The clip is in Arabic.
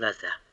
ثلاثة.